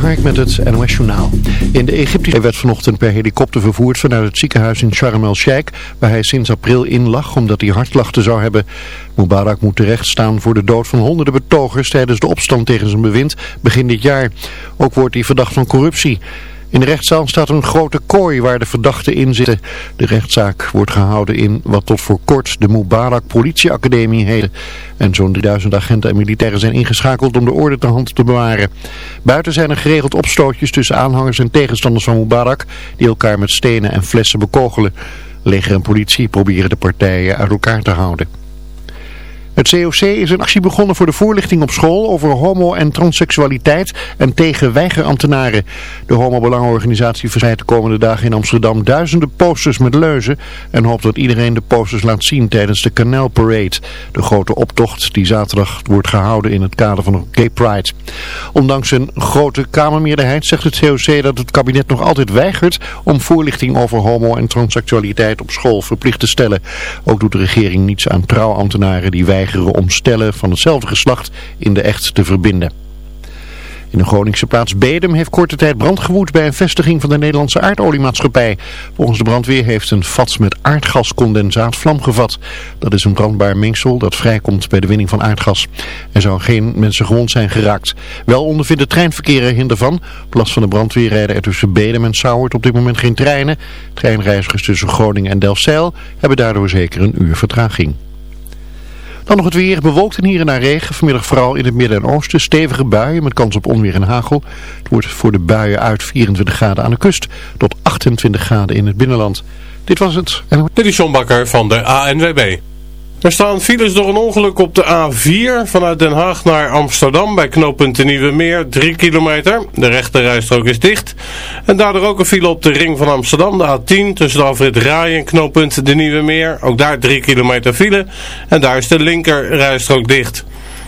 Hark met het NOS Journaal. In de Egyptische werd vanochtend per helikopter vervoerd vanuit het ziekenhuis in Sharm el-Sheikh, waar hij sinds april in lag omdat hij hartklachten zou hebben. Mubarak moet terecht staan voor de dood van honderden betogers tijdens de opstand tegen zijn bewind begin dit jaar. Ook wordt hij verdacht van corruptie. In de rechtszaal staat een grote kooi waar de verdachten in zitten. De rechtszaak wordt gehouden in wat tot voor kort de Mubarak politieacademie heette. En zo'n 3000 agenten en militairen zijn ingeschakeld om de orde te hand te bewaren. Buiten zijn er geregeld opstootjes tussen aanhangers en tegenstanders van Mubarak die elkaar met stenen en flessen bekogelen. Leger en politie proberen de partijen uit elkaar te houden. Het COC is een actie begonnen voor de voorlichting op school over homo- en transseksualiteit en tegen weigerambtenaren. De homobelangenorganisatie verspreidt de komende dagen in Amsterdam duizenden posters met leuzen en hoopt dat iedereen de posters laat zien tijdens de Canal Parade, de grote optocht die zaterdag wordt gehouden in het kader van een Gay Pride. Ondanks een grote kamermeerderheid zegt het COC dat het kabinet nog altijd weigert om voorlichting over homo- en transseksualiteit op school verplicht te stellen. Ook doet de regering niets aan trouwambtenaren die weigeren om stellen van hetzelfde geslacht in de echt te verbinden. In de Groningse plaats Bedum heeft korte tijd brand gewoed bij een vestiging van de Nederlandse aardoliemaatschappij. Volgens de brandweer heeft een vat met aardgascondensaat vlam gevat. Dat is een brandbaar mengsel dat vrijkomt bij de winning van aardgas. Er zou geen mensen gewond zijn geraakt. Wel ondervindt treinverkeer er hinder van. Op van de brandweer rijden er tussen Bedum en Sauwert op dit moment geen treinen. Treinreizigers tussen Groningen en Delfzijl hebben daardoor zeker een uur vertraging. Dan nog het weer, bewolkt en hier en daar regen. Vanmiddag vooral in het midden en oosten. Stevige buien met kans op onweer en hagel. Het wordt voor de buien uit 24 graden aan de kust tot 28 graden in het binnenland. Dit was het. Dit is John Bakker van de ANWB. Er staan files door een ongeluk op de A4 vanuit Den Haag naar Amsterdam bij knooppunt de Nieuwe Meer, 3 kilometer. De rechterrijstrook is dicht. En daardoor ook een file op de ring van Amsterdam, de A10 tussen de afrit Rai en knooppunt de Nieuwe Meer. Ook daar 3 kilometer file en daar is de linkerrijstrook dicht.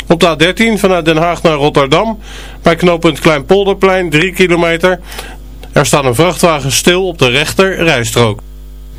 Op de A13 vanuit Den Haag naar Rotterdam bij knooppunt Kleinpolderplein 3 kilometer. Er staat een vrachtwagen stil op de rechter rijstrook.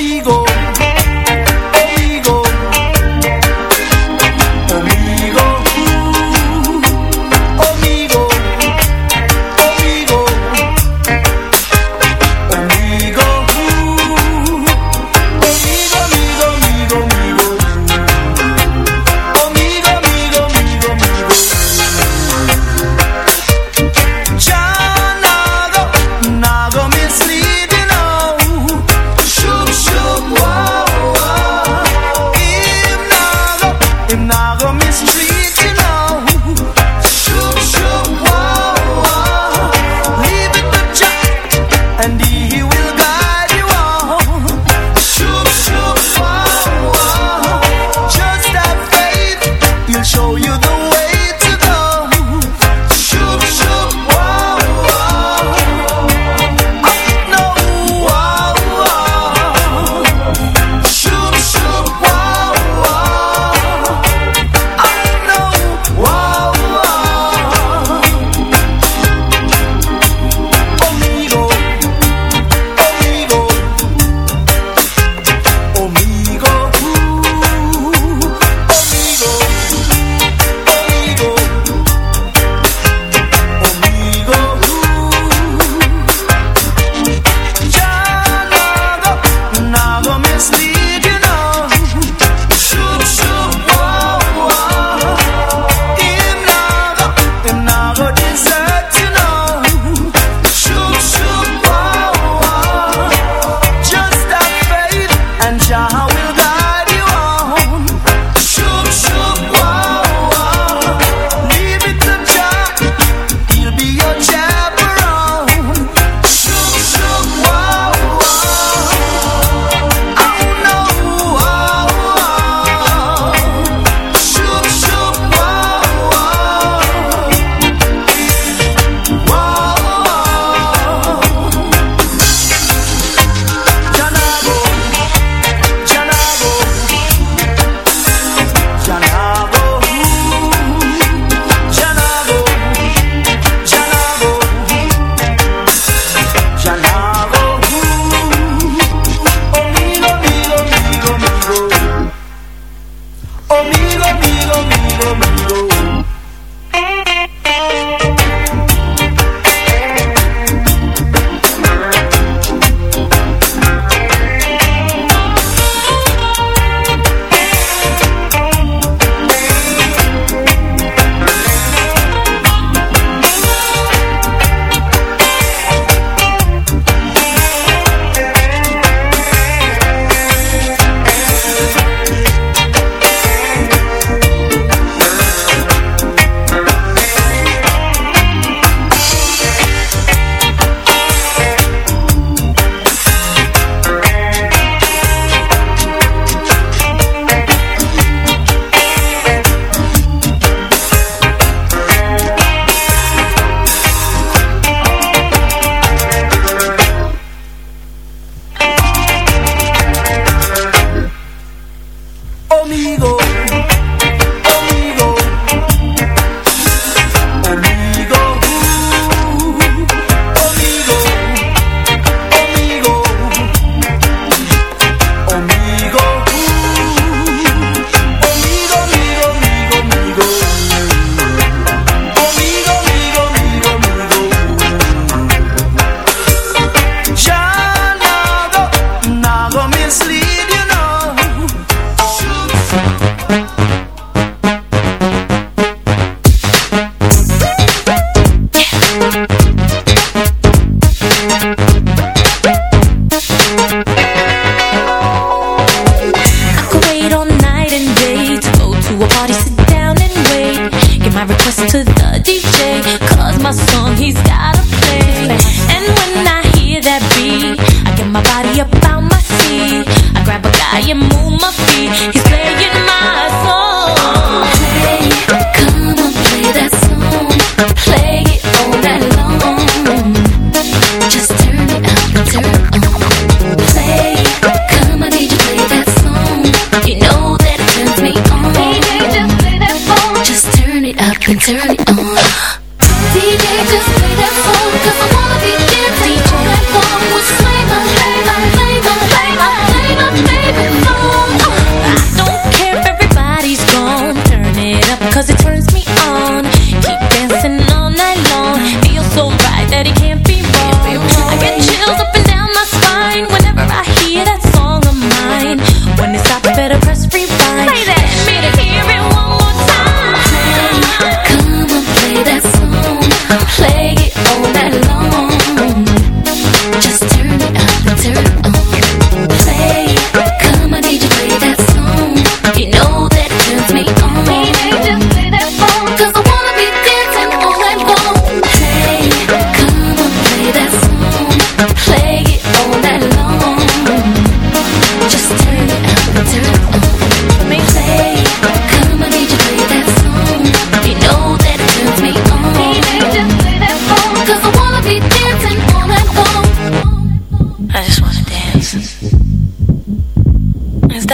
digo.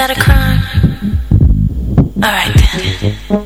that a crime? Alright then.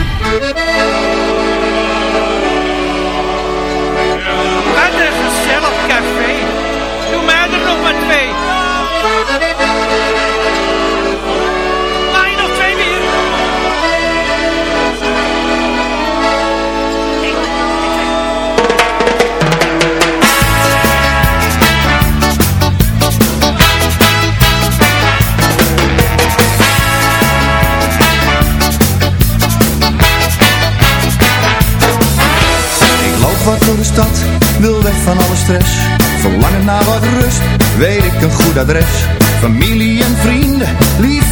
Wil weg van alle stress, verlangen naar wat rust. Weet ik een goed adres, familie en vrienden, lief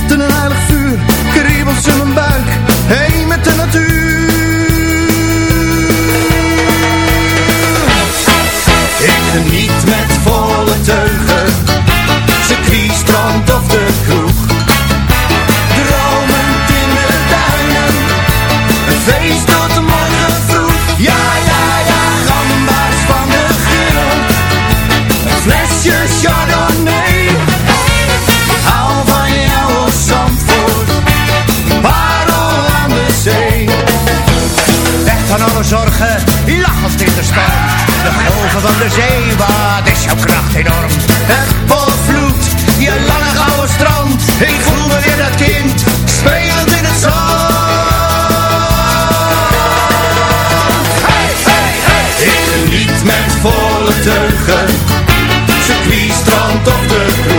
van de zee, wat is jouw kracht enorm? Het volvloed, je lange gouden strand, ik voel me weer dat kind, spelend in het zand. Hey, hey, hey! Ik geniet met volle ze circuit, strand of de.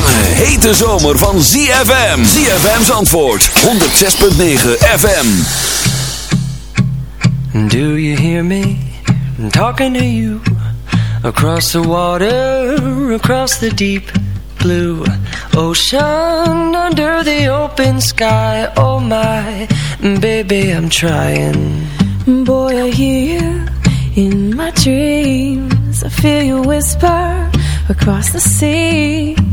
Hete zomer van ZFM. ZFM's antwoord 106.9 FM. Do you hear me I'm talking to you? Across the water, across the deep blue ocean, under the open sky. Oh my, baby, I'm trying. Boy, I hear you in my dreams. I feel you whisper across the sea.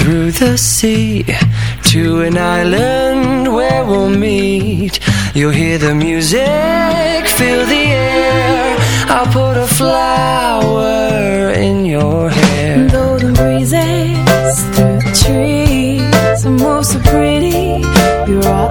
through the sea to an island where we'll meet. You'll hear the music, feel the air. I'll put a flower in your hair. Golden breezes through the trees, are most so pretty. You're all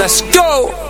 Let's go!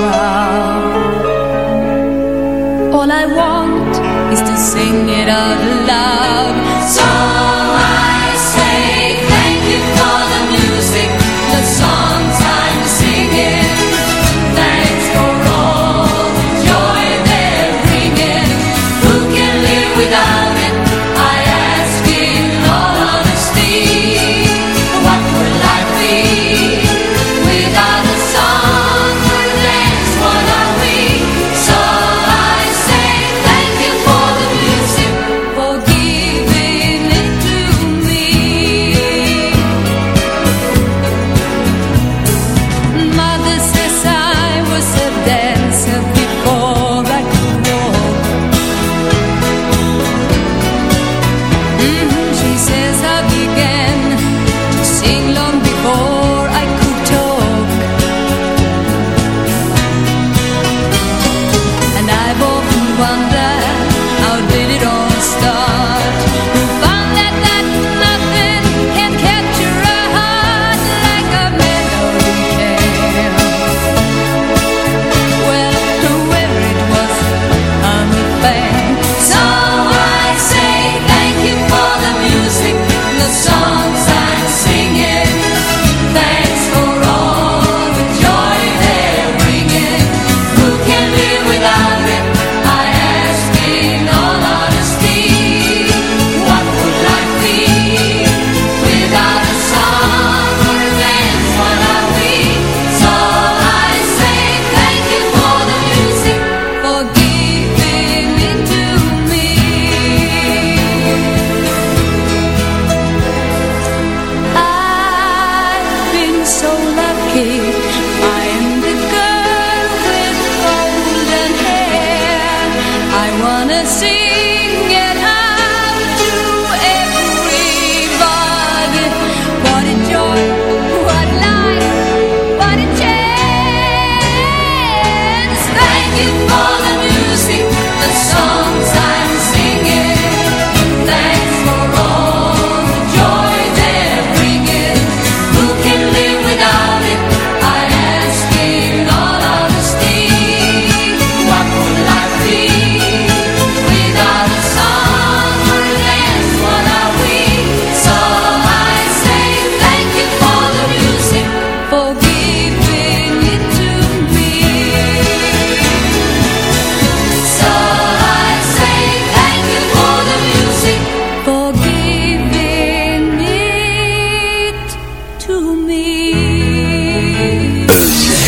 sing it out loud. So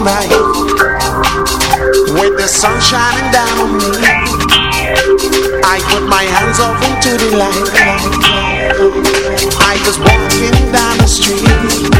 With the sun shining down on me I put my hands up into the light. I was walking down the street.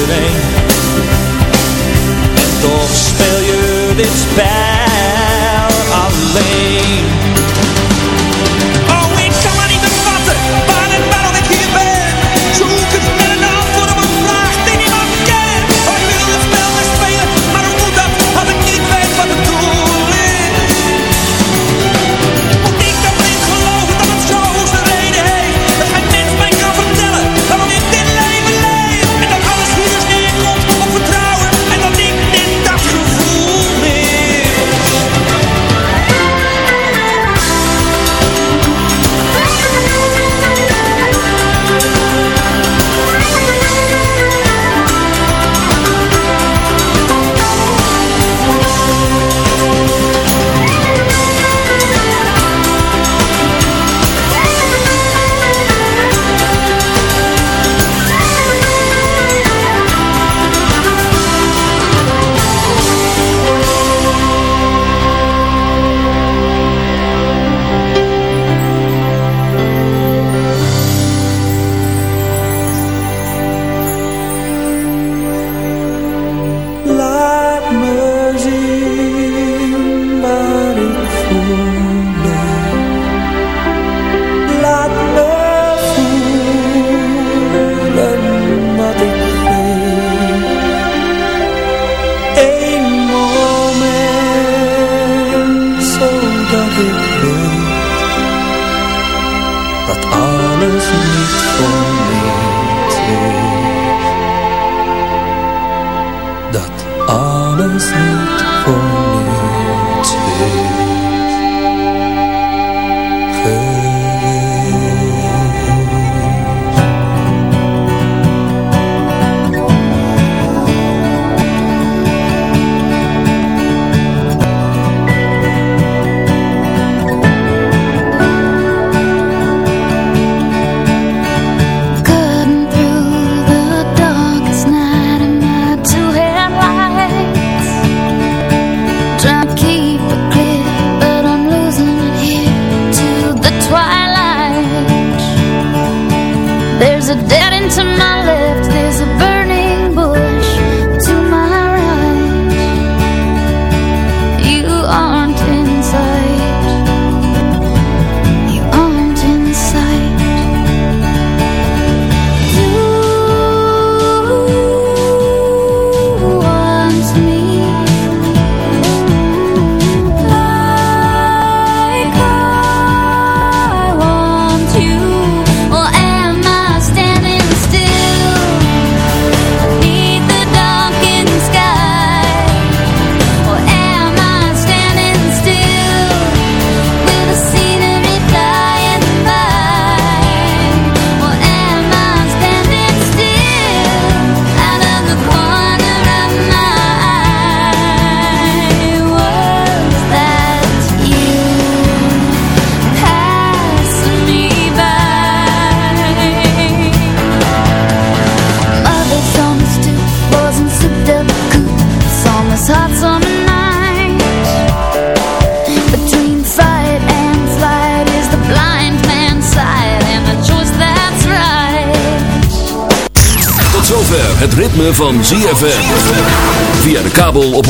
iedereen. En toch speel je dit spel.